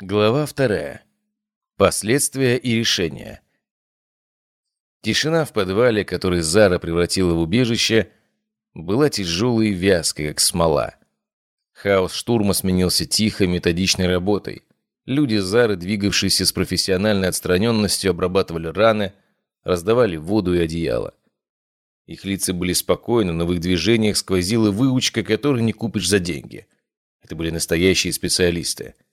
Глава вторая. Последствия и решения. Тишина в подвале, который Зара превратила в убежище, была тяжелой и вязкой, как смола. Хаос штурма сменился тихой, методичной работой. Люди Зары, двигавшиеся с профессиональной отстраненностью, обрабатывали раны, раздавали воду и одеяло. Их лица были спокойны, но в их движениях сквозила выучка, которую не купишь за деньги. Это были настоящие специалисты –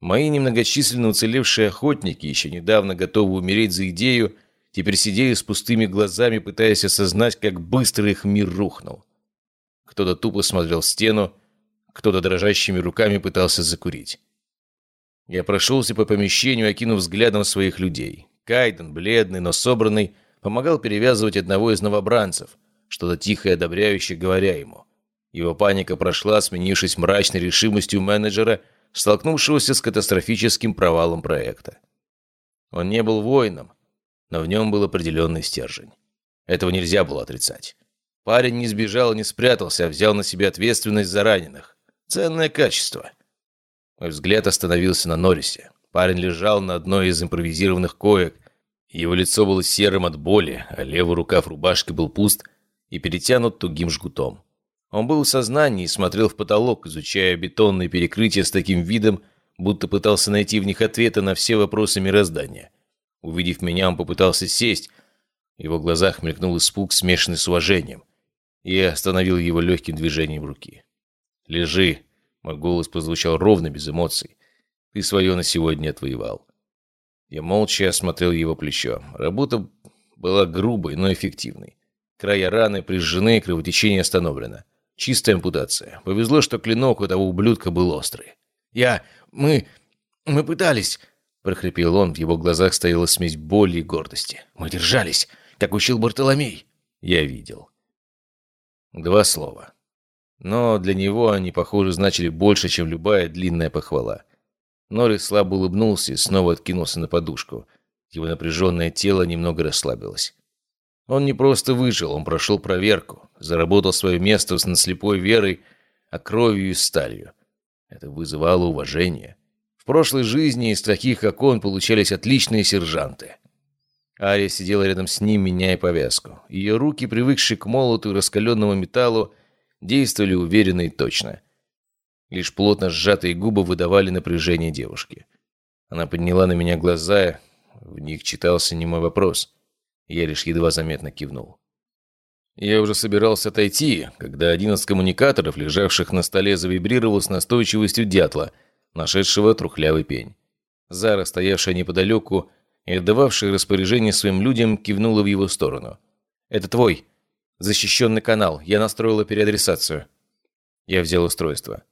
Мои немногочисленно уцелевшие охотники, еще недавно готовы умереть за идею, теперь сидели с пустыми глазами, пытаясь осознать, как быстро их мир рухнул. Кто-то тупо смотрел в стену, кто-то дрожащими руками пытался закурить. Я прошелся по помещению, окинув взглядом своих людей. Кайден, бледный, но собранный, помогал перевязывать одного из новобранцев, что-то тихо и одобряюще говоря ему. Его паника прошла, сменившись мрачной решимостью менеджера – столкнувшегося с катастрофическим провалом проекта. Он не был воином, но в нем был определенный стержень. Этого нельзя было отрицать. Парень не сбежал и не спрятался, а взял на себя ответственность за раненых. Ценное качество. Мой взгляд остановился на Норрисе. Парень лежал на одной из импровизированных коек. Его лицо было серым от боли, а левый рукав рубашки был пуст и перетянут тугим жгутом. Он был в сознании и смотрел в потолок, изучая бетонные перекрытия с таким видом, будто пытался найти в них ответы на все вопросы мироздания. Увидев меня, он попытался сесть. В его глазах мелькнул испуг, смешанный с уважением. Я остановил его легким движением руки. «Лежи!» Мой голос прозвучал ровно, без эмоций. «Ты свое на сегодня отвоевал». Я молча осмотрел его плечо. Работа была грубой, но эффективной. Края раны прижжены, кровотечение остановлено. Чистая ампутация. Повезло, что клинок у того ублюдка был острый. «Я... мы... мы пытались...» прохрипел он, в его глазах стояла смесь боли и гордости. «Мы держались, как учил Бартоломей». Я видел. Два слова. Но для него они, похоже, значили больше, чем любая длинная похвала. Норрис слабо улыбнулся и снова откинулся на подушку. Его напряженное тело немного расслабилось. Он не просто выжил, он прошел проверку, заработал свое место с наслепой верой, а кровью и сталью. Это вызывало уважение. В прошлой жизни из таких, как он, получались отличные сержанты. Ария сидела рядом с ним, меняя повязку. Ее руки, привыкшие к молоту и раскаленному металлу, действовали уверенно и точно. Лишь плотно сжатые губы выдавали напряжение девушки. Она подняла на меня глаза, в них читался немой вопрос. Я лишь едва заметно кивнул. Я уже собирался отойти, когда один из коммуникаторов, лежавших на столе, завибрировал с настойчивостью дятла, нашедшего трухлявый пень. Зара, стоявшая неподалеку и отдававшая распоряжение своим людям, кивнула в его сторону. «Это твой. Защищенный канал. Я настроила переадресацию». Я взял устройство.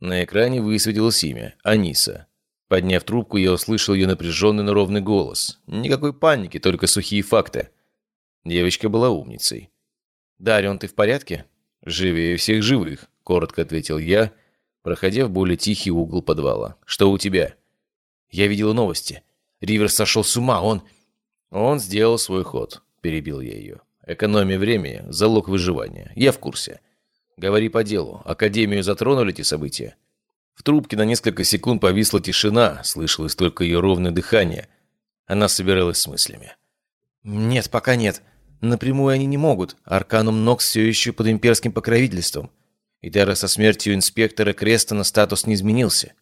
На экране высветилось имя – Аниса. Подняв трубку, я услышал ее напряженный, но ровный голос. Никакой паники, только сухие факты. Девочка была умницей. «Дарион, ты в порядке?» «Живее всех живых», — коротко ответил я, проходя в более тихий угол подвала. «Что у тебя?» «Я видела новости. Ривер сошел с ума, он...» «Он сделал свой ход», — перебил я ее. «Экономия времени — залог выживания. Я в курсе. Говори по делу. Академию затронули эти события?» В трубке на несколько секунд повисла тишина, слышалось только ее ровное дыхание. Она собиралась с мыслями. «Нет, пока нет. Напрямую они не могут. Арканум Нокс все еще под имперским покровительством. И даже со смертью инспектора Крестона статус не изменился.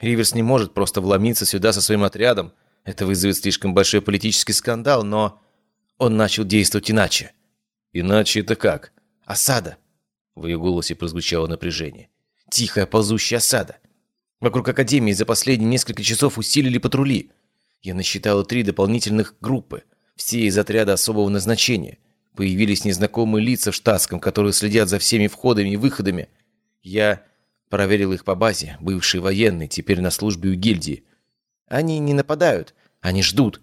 Риверс не может просто вломиться сюда со своим отрядом. Это вызовет слишком большой политический скандал, но он начал действовать иначе». «Иначе это как?» «Осада». В ее голосе прозвучало напряжение. Тихая ползущая осада. Вокруг Академии за последние несколько часов усилили патрули. Я насчитала три дополнительных группы, все из отряда особого назначения. Появились незнакомые лица в штатском, которые следят за всеми входами и выходами. Я проверил их по базе, бывшие военные, теперь на службе у гильдии. Они не нападают, они ждут.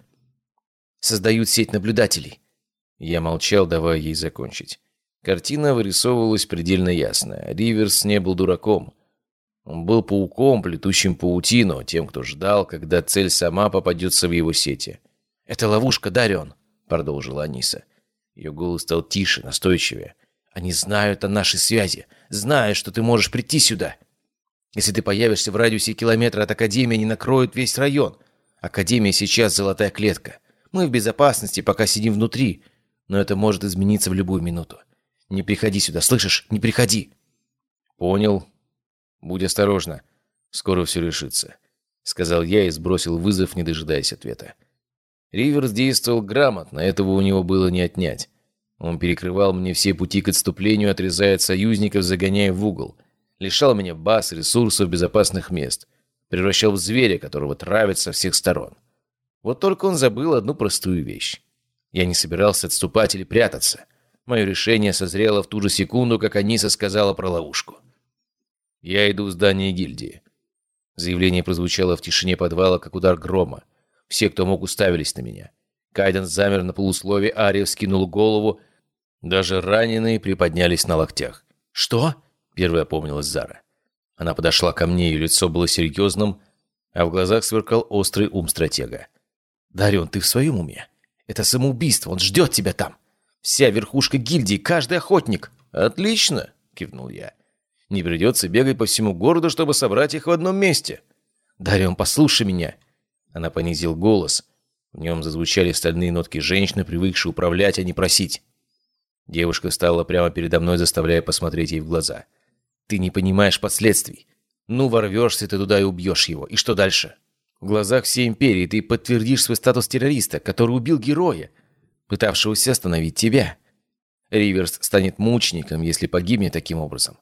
Создают сеть наблюдателей. Я молчал, давая ей закончить. Картина вырисовывалась предельно ясно. Риверс не был дураком. Он был пауком, плетущим паутину, тем, кто ждал, когда цель сама попадется в его сети. «Это ловушка, Дарион», — продолжила Аниса. Ее голос стал тише, настойчивее. «Они знают о нашей связи, знают, что ты можешь прийти сюда». Если ты появишься в радиусе километра от Академии, они накроют весь район. Академия сейчас золотая клетка. Мы в безопасности, пока сидим внутри, но это может измениться в любую минуту. Не приходи сюда, слышишь? Не приходи!» «Понял. Будь осторожна. Скоро все решится», — сказал я и сбросил вызов, не дожидаясь ответа. Риверс действовал грамотно, этого у него было не отнять. Он перекрывал мне все пути к отступлению, отрезая от союзников, загоняя в угол. Лишал меня баз, ресурсов, безопасных мест. Превращал в зверя, которого травят со всех сторон. Вот только он забыл одну простую вещь. Я не собирался отступать или прятаться. Мое решение созрело в ту же секунду, как Аниса сказала про ловушку. «Я иду в здание гильдии». Заявление прозвучало в тишине подвала, как удар грома. Все, кто мог, уставились на меня. Кайден замер на полуслове, Ария вскинул голову. Даже раненые приподнялись на локтях. «Что?» — первая опомнилась Зара. Она подошла ко мне, ее лицо было серьезным, а в глазах сверкал острый ум стратега. «Дарион, ты в своем уме? Это самоубийство, он ждет тебя там!» Вся верхушка гильдии, каждый охотник. Отлично, кивнул я. Не придется бегать по всему городу, чтобы собрать их в одном месте. Дарион, послушай меня. Она понизил голос. В нем зазвучали стальные нотки женщины, привыкшей управлять, а не просить. Девушка встала прямо передо мной, заставляя посмотреть ей в глаза. «Ты не понимаешь последствий. Ну, ворвешься ты туда и убьешь его. И что дальше? В глазах всей империи ты подтвердишь свой статус террориста, который убил героя, пытавшегося остановить тебя. Риверс станет мучеником, если погибнет таким образом.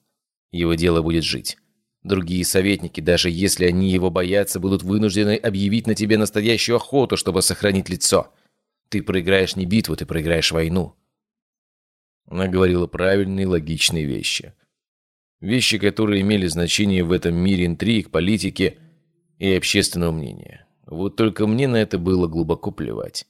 Его дело будет жить. Другие советники, даже если они его боятся, будут вынуждены объявить на тебе настоящую охоту, чтобы сохранить лицо. Ты проиграешь не битву, ты проиграешь войну. Она говорила правильные, логичные вещи. Вещи, которые имели значение в этом мире интриг, политики и общественного мнения. Вот только мне на это было глубоко плевать.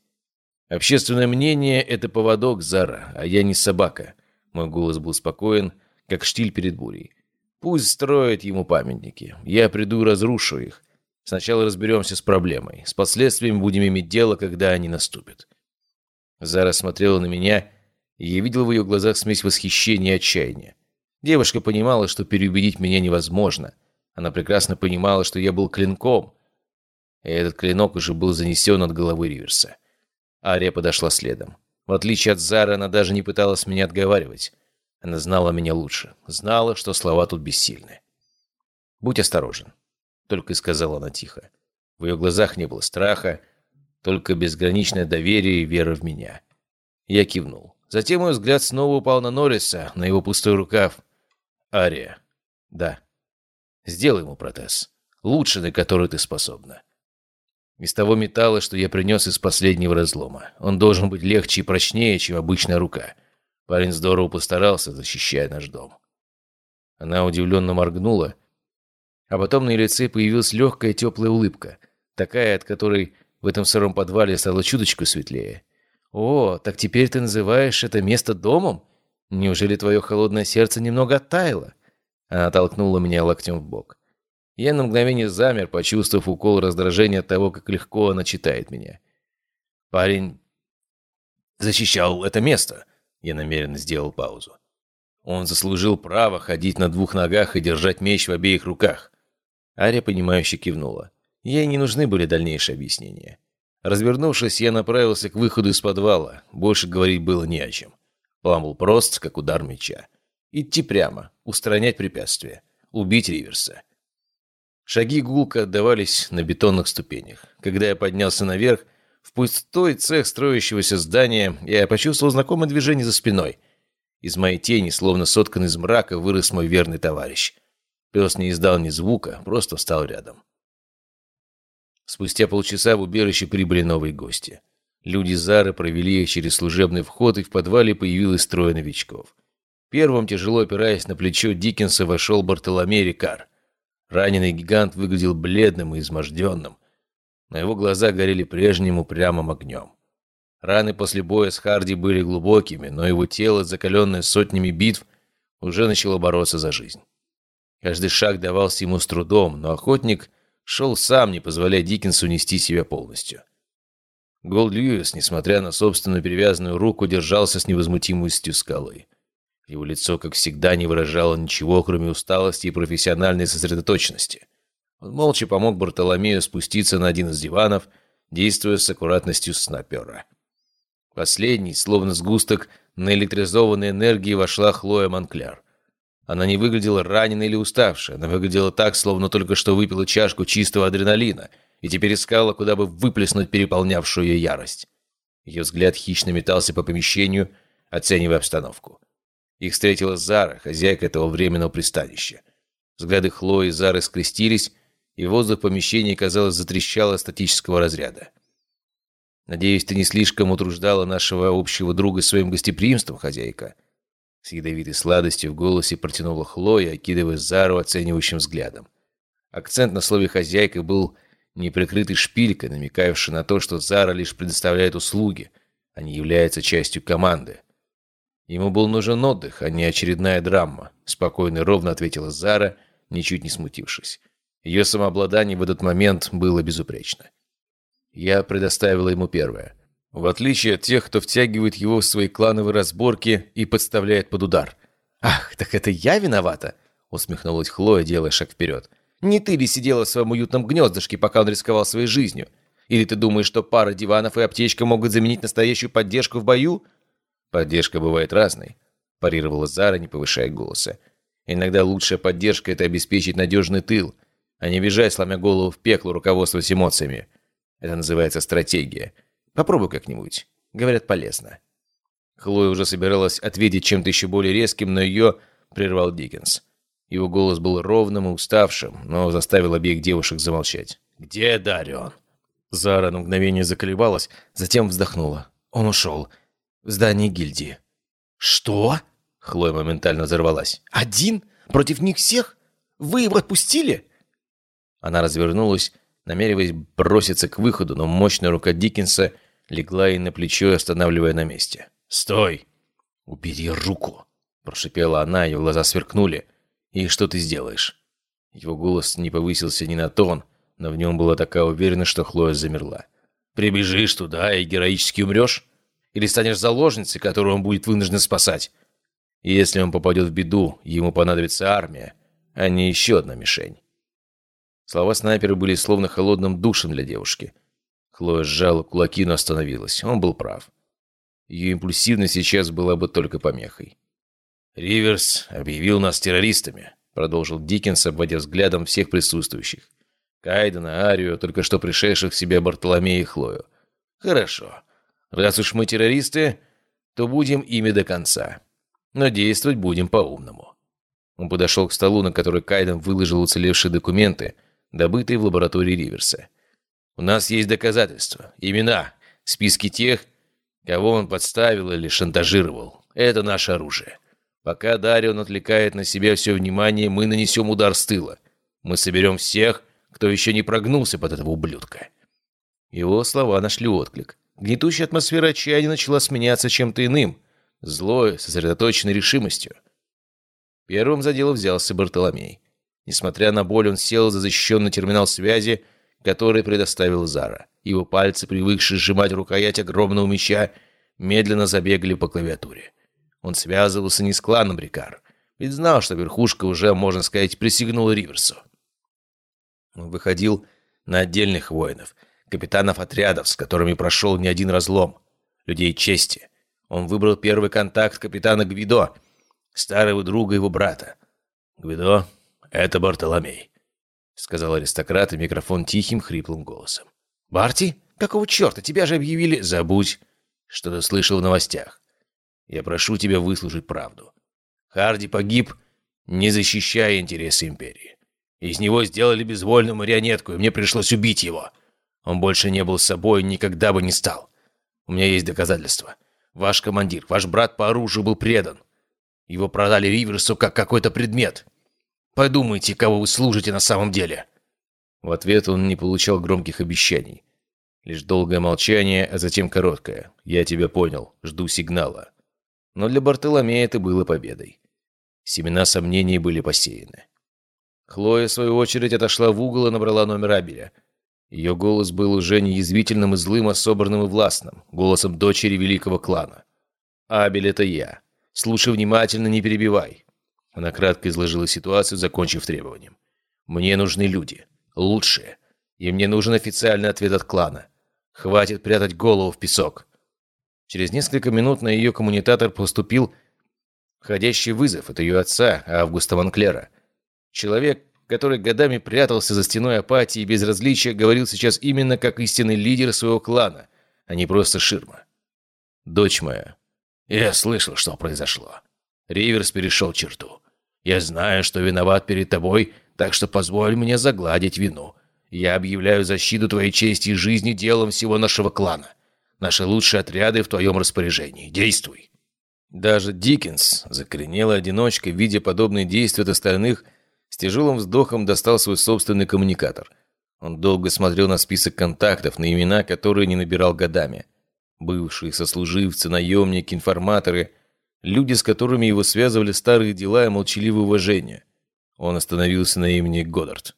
Общественное мнение — это поводок, Зара, а я не собака. Мой голос был спокоен, как штиль перед бурей. Пусть строят ему памятники. Я приду и разрушу их. Сначала разберемся с проблемой. С последствиями будем иметь дело, когда они наступят. Зара смотрела на меня, и я видел в ее глазах смесь восхищения и отчаяния. Девушка понимала, что переубедить меня невозможно. Она прекрасно понимала, что я был клинком, и этот клинок уже был занесен от головы Риверса. Ария подошла следом. В отличие от Зары, она даже не пыталась меня отговаривать. Она знала меня лучше. Знала, что слова тут бессильны. «Будь осторожен», — только и сказала она тихо. В ее глазах не было страха, только безграничное доверие и вера в меня. Я кивнул. Затем мой взгляд снова упал на Норриса, на его пустой рукав. «Ария». «Да». «Сделай ему протез. Лучший, на который ты способна». Из того металла, что я принес из последнего разлома. Он должен быть легче и прочнее, чем обычная рука. Парень здорово постарался, защищая наш дом. Она удивленно моргнула, а потом на ее лице появилась легкая теплая улыбка, такая, от которой в этом сыром подвале стало чуточку светлее. «О, так теперь ты называешь это место домом? Неужели твое холодное сердце немного оттаяло?» Она толкнула меня локтем в бок. Я на мгновение замер, почувствовав укол раздражения от того, как легко она читает меня. Парень защищал это место. Я намеренно сделал паузу. Он заслужил право ходить на двух ногах и держать меч в обеих руках. Ария, понимающе кивнула. Ей не нужны были дальнейшие объяснения. Развернувшись, я направился к выходу из подвала. Больше говорить было не о чем. План был прост, как удар меча. Идти прямо, устранять препятствия, убить Риверса. Шаги гулко отдавались на бетонных ступенях. Когда я поднялся наверх, в пустой цех строящегося здания, я почувствовал знакомое движение за спиной. Из моей тени, словно соткан из мрака, вырос мой верный товарищ. Пес не издал ни звука, просто встал рядом. Спустя полчаса в убежище прибыли новые гости. Люди Зары провели их через служебный вход, и в подвале появилось трое новичков. Первым, тяжело опираясь на плечо Диккенса, вошел Бартоломей Рикар. Раненый гигант выглядел бледным и изможденным. На его глаза горели прежним упрямым огнем. Раны после боя с Харди были глубокими, но его тело, закаленное сотнями битв, уже начало бороться за жизнь. Каждый шаг давался ему с трудом, но охотник шел сам, не позволяя Диккенсу нести себя полностью. Голд Льюис, несмотря на собственную перевязанную руку, держался с невозмутимостью скалы. Его лицо, как всегда, не выражало ничего, кроме усталости и профессиональной сосредоточенности. Он молча помог Бартоломею спуститься на один из диванов, действуя с аккуратностью снайпера. Последний, словно сгусток наэлектризованной энергии, вошла Хлоя Монкляр. Она не выглядела раненой или уставшей, она выглядела так, словно только что выпила чашку чистого адреналина и теперь искала, куда бы выплеснуть переполнявшую ее ярость. Ее взгляд хищно метался по помещению, оценивая обстановку. Их встретила Зара, хозяйка этого временного пристанища. Взгляды Хлои и Зары скрестились, и воздух помещения, казалось, затрещал от статического разряда. «Надеюсь, ты не слишком утруждала нашего общего друга своим гостеприимством, хозяйка?» С ядовитой сладостью в голосе протянула Хлоя, окидывая Зару оценивающим взглядом. Акцент на слове «хозяйка» был неприкрытой шпилькой, намекающей на то, что Зара лишь предоставляет услуги, а не является частью команды. Ему был нужен отдых, а не очередная драма, спокойно и ровно ответила Зара, ничуть не смутившись. Ее самообладание в этот момент было безупречно. Я предоставила ему первое. В отличие от тех, кто втягивает его в свои клановые разборки и подставляет под удар. «Ах, так это я виновата?» усмехнулась Хлоя, делая шаг вперед. «Не ты ли сидела в своем уютном гнездышке, пока он рисковал своей жизнью? Или ты думаешь, что пара диванов и аптечка могут заменить настоящую поддержку в бою?» «Поддержка бывает разной», – парировала Зара, не повышая голоса. «Иногда лучшая поддержка – это обеспечить надежный тыл, а не бежать, сломя голову в пекло, руководствуясь эмоциями. Это называется стратегия. Попробуй как-нибудь. Говорят, полезно». Хлоя уже собиралась ответить чем-то еще более резким, но ее прервал Диккенс. Его голос был ровным и уставшим, но заставил обеих девушек замолчать. «Где Дарион?» Зара на мгновение заколебалась, затем вздохнула. «Он ушел. В здании гильдии». «Что?» Хлоя моментально взорвалась. «Один? Против них всех? Вы его отпустили?» Она развернулась, намереваясь броситься к выходу, но мощная рука Диккенса легла ей на плечо, останавливая на месте. «Стой!» «Убери руку!» – прошипела она, ее глаза сверкнули. «И что ты сделаешь?» Его голос не повысился ни на тон, но в нем была такая уверенность, что Хлоя замерла. «Прибежишь туда и героически умрешь? Или станешь заложницей, которую он будет вынужден спасать? И если он попадет в беду, ему понадобится армия, а не еще одна мишень». Слова снайпера были словно холодным душем для девушки. Хлоя сжала кулаки, но остановилась. Он был прав. Ее импульсивность сейчас была бы только помехой. «Риверс объявил нас террористами», — продолжил Диккенс, обводя взглядом всех присутствующих. Кайдена, Арию, только что пришедших в себя Бартоломея и Хлою. «Хорошо. Раз уж мы террористы, то будем ими до конца. Но действовать будем по-умному». Он подошел к столу, на который Кайден выложил уцелевшие документы — добытые в лаборатории Риверса. У нас есть доказательства, имена, списки тех, кого он подставил или шантажировал. Это наше оружие. Пока Дарион отвлекает на себя все внимание, мы нанесем удар с тыла. Мы соберем всех, кто еще не прогнулся под этого ублюдка». Его слова нашли отклик. Гнетущая атмосфера отчаяния начала сменяться чем-то иным, злой, сосредоточенной решимостью. Первым за дело взялся Бартоломей. Несмотря на боль, он сел за защищенный терминал связи, который предоставил Зара. Его пальцы, привыкшие сжимать рукоять огромного меча, медленно забегали по клавиатуре. Он связывался не с кланом Рикар, ведь знал, что верхушка уже, можно сказать, присягнула Риверсу. Он выходил на отдельных воинов, капитанов отрядов, с которыми прошел не один разлом, людей чести. Он выбрал первый контакт капитана Гвидо, старого друга его брата. Гвидо «Это Бартоломей», — сказал аристократ, и микрофон тихим, хриплым голосом. «Барти? Какого черта? Тебя же объявили...» «Забудь, что ты слышал в новостях. Я прошу тебя выслушать правду. Харди погиб, не защищая интересы Империи. Из него сделали безвольную марионетку, и мне пришлось убить его. Он больше не был собой и никогда бы не стал. У меня есть доказательства. Ваш командир, ваш брат по оружию был предан. Его продали Риверсу как какой-то предмет. Подумайте, кого вы служите на самом деле!» В ответ он не получал громких обещаний. Лишь долгое молчание, а затем короткое. «Я тебя понял. Жду сигнала». Но для Бартоломея это было победой. Семена сомнений были посеяны. Хлоя, в свою очередь, отошла в угол и набрала номер Абеля. Ее голос был уже не язвительным и злым, а собранным и властным, голосом дочери великого клана. «Абель — это я. Слушай внимательно, не перебивай». Она кратко изложила ситуацию, закончив требованием. «Мне нужны люди. Лучшие. И мне нужен официальный ответ от клана. Хватит прятать голову в песок». Через несколько минут на ее коммуникатор поступил входящий вызов от ее отца, Августа Ванклера. Человек, который годами прятался за стеной апатии и безразличия, говорил сейчас именно как истинный лидер своего клана, а не просто ширма. «Дочь моя, я слышал, что произошло. Риверс перешел черту. Я знаю, что виноват перед тобой, так что позволь мне загладить вину. Я объявляю защиту твоей чести и жизни делом всего нашего клана. Наши лучшие отряды в твоем распоряжении. Действуй!» Даже Диккенс, закоренелая одиночка, видя подобные действия от остальных, с тяжелым вздохом достал свой собственный коммуникатор. Он долго смотрел на список контактов, на имена, которые не набирал годами. Бывшие сослуживцы, наемники, информаторы, люди, с которыми его связывали старые дела и молчаливое уважение. Он остановился на имени Годдард.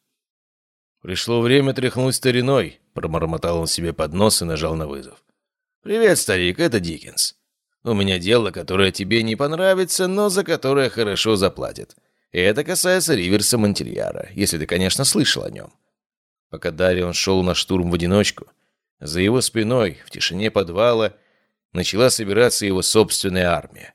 «Пришло время тряхнуть стариной», — промормотал он себе под нос и нажал на вызов. «Привет, старик, это Диккенс. У меня дело, которое тебе не понравится, но за которое хорошо заплатят. И это касается Риверса Монтильяра, если ты, конечно, слышал о нем». Пока Дарион шел на штурм в одиночку, за его спиной, в тишине подвала, начала собираться его собственная армия.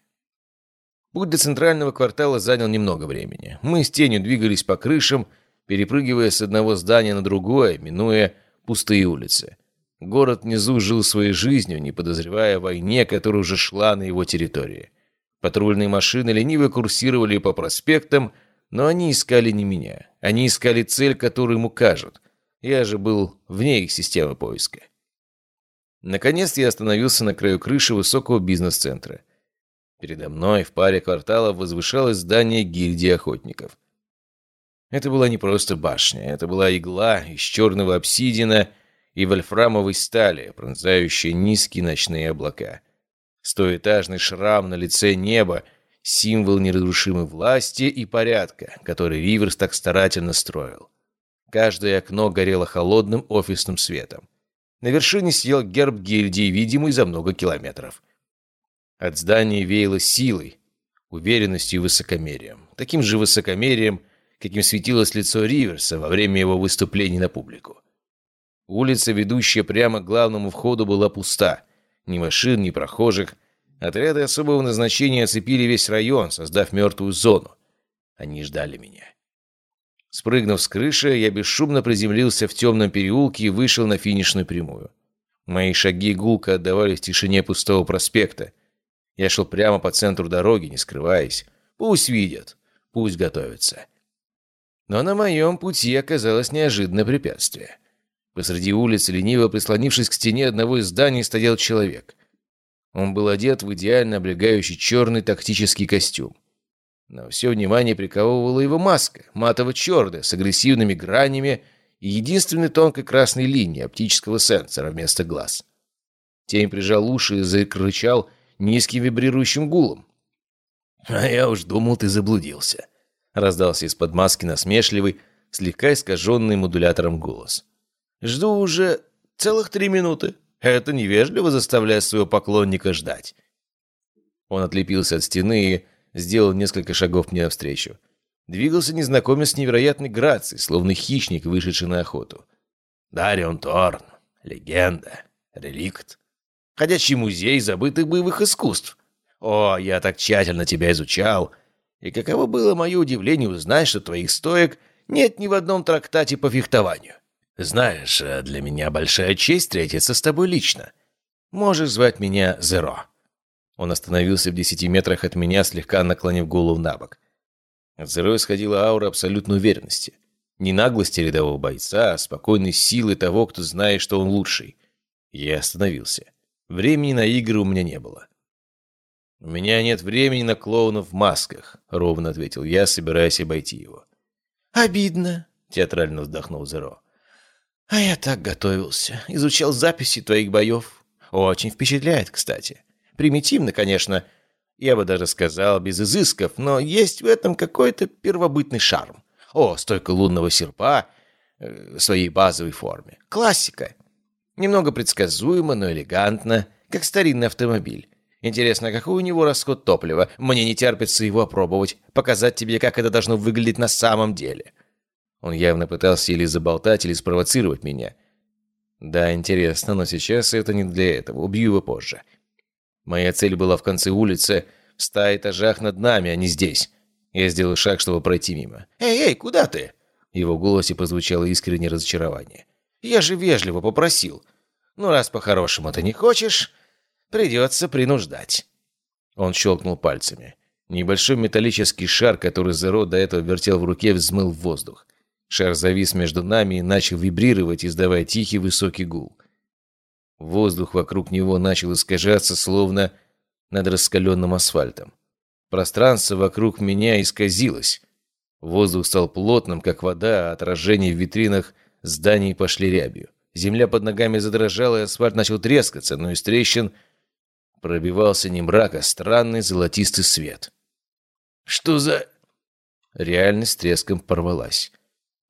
Путь до центрального квартала занял немного времени. Мы с тенью двигались по крышам, перепрыгивая с одного здания на другое, минуя пустые улицы. Город внизу жил своей жизнью, не подозревая о войне, которая уже шла на его территории. Патрульные машины лениво курсировали по проспектам, но они искали не меня. Они искали цель, которую им укажут. Я же был вне их системы поиска. Наконец я остановился на краю крыши высокого бизнес-центра. Передо мной в паре кварталов возвышалось здание гильдии охотников. Это была не просто башня, это была игла из черного обсидиана — и вольфрамовой стали, пронзающей низкие ночные облака. Стоэтажный шрам на лице неба — символ неразрушимой власти и порядка, который Риверс так старательно строил. Каждое окно горело холодным офисным светом. На вершине съел герб гильдии, видимый за много километров. От здания веяло силой, уверенностью и высокомерием. Таким же высокомерием, каким светилось лицо Риверса во время его выступлений на публику. Улица, ведущая прямо к главному входу, была пуста. Ни машин, ни прохожих. Отряды особого назначения оцепили весь район, создав мертвую зону. Они ждали меня. Спрыгнув с крыши, я бесшумно приземлился в темном переулке и вышел на финишную прямую. Мои шаги гулко отдавались в тишине пустого проспекта. Я шел прямо по центру дороги, не скрываясь. Пусть видят, пусть готовятся. Но на моем пути оказалось неожиданное препятствие. Посреди улицы, лениво прислонившись к стене одного из зданий, стоял человек. Он был одет в идеально облегающий черный тактический костюм. Но все внимание приковывала его маска, матово-черная, с агрессивными гранями и единственной тонкой красной линией оптического сенсора вместо глаз. Тень прижал уши и закричал низким вибрирующим гулом. «А я уж думал, ты заблудился», — раздался из-под маски насмешливый, слегка искаженный модулятором голос. Жду уже целых три минуты. Это невежливо заставлять своего поклонника ждать. Он отлепился от стены и сделал несколько шагов мне навстречу. Двигался незнакомец с невероятной грацией, словно хищник, вышедший на охоту. Дарион Торн. Легенда. Реликт. Ходячий музей забытых боевых искусств. О, я так тщательно тебя изучал. И каково было мое удивление узнать, что твоих стоек нет ни в одном трактате по фехтованию. Знаешь, э, для меня большая честь встретиться с тобой лично. Можешь звать меня Зеро». Он остановился в десяти метрах от меня, слегка наклонив голову на бок. От Зеро исходила аура абсолютной уверенности. Не наглости рядового бойца, а спокойной силы того, кто знает, что он лучший. Я остановился. Времени на игры у меня не было. «У меня нет времени на клоунов в масках», — ровно ответил я, собираясь обойти его. «Обидно», — театрально вздохнул Зеро. А я так готовился. Изучал записи твоих боев. Очень впечатляет, кстати. Примитивно, конечно. Я бы даже сказал, без изысков, но есть в этом какой-то первобытный шарм. О, стойка лунного серпа э, в своей базовой форме. Классика. Немного предсказуемо, но элегантно, как старинный автомобиль. Интересно, какой у него расход топлива? Мне не терпится его опробовать, показать тебе, как это должно выглядеть на самом деле». Он явно пытался или заболтать, или спровоцировать меня. Да, интересно, но сейчас это не для этого. Убью его позже. Моя цель была в конце улицы, в ста этажах над нами, а не здесь. Я сделал шаг, чтобы пройти мимо. «Эй, эй, куда ты?» В его голосе прозвучало искреннее разочарование. «Я же вежливо попросил. Ну, раз по-хорошему ты не хочешь, придется принуждать». Он щелкнул пальцами. Небольшой металлический шар, который Зеро до этого вертел в руке, взмыл в воздух. Шар завис между нами и начал вибрировать, издавая тихий высокий гул. Воздух вокруг него начал искажаться, словно над раскаленным асфальтом. Пространство вокруг меня исказилось. Воздух стал плотным, как вода, а отражения в витринах зданий пошли рябью. Земля под ногами задрожала, и асфальт начал трескаться, но из трещин пробивался не мрак, а странный золотистый свет. «Что за...» Реальность треском порвалась.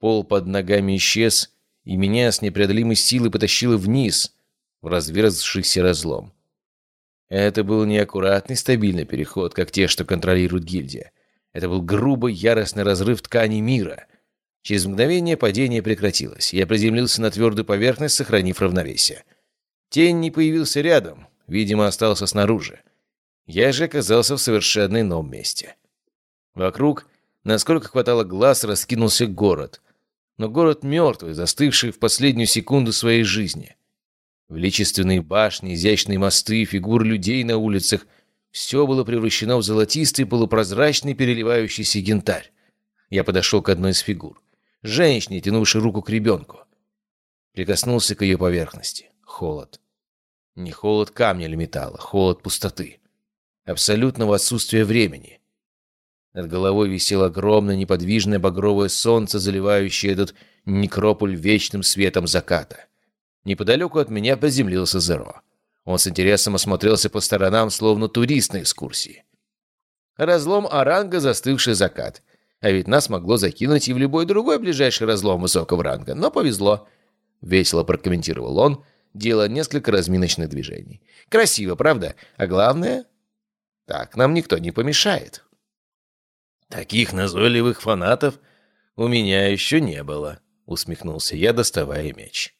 Пол под ногами исчез, и меня с непреодолимой силой потащило вниз, в разверзшийся разлом. Это был не аккуратный стабильный переход, как те, что контролирует гильдия. Это был грубый, яростный разрыв ткани мира. Через мгновение падение прекратилось. Я приземлился на твердую поверхность, сохранив равновесие. Тень не появился рядом, видимо, остался снаружи. Я же оказался в совершенно ином месте. Вокруг, насколько хватало глаз, раскинулся город но город мертвый, застывший в последнюю секунду своей жизни. Величественные башни, изящные мосты, фигуры людей на улицах — все было превращено в золотистый, полупрозрачный, переливающийся янтарь. Я подошел к одной из фигур. Женщине, тянувшей руку к ребенку. Прикоснулся к ее поверхности. Холод. Не холод камня или металла, холод пустоты. Абсолютного отсутствия времени. Над головой висело огромное неподвижное багровое солнце, заливающее этот некрополь вечным светом заката. Неподалеку от меня приземлился Зеро. Он с интересом осмотрелся по сторонам, словно турист на экскурсии. Разлом Оранга — застывший закат. А ведь нас могло закинуть и в любой другой ближайший разлом высокого ранга. Но повезло. Весело прокомментировал он, делая несколько разминочных движений. Красиво, правда? А главное... Так нам никто не помешает. «Таких назойливых фанатов у меня еще не было», — усмехнулся я, доставая меч.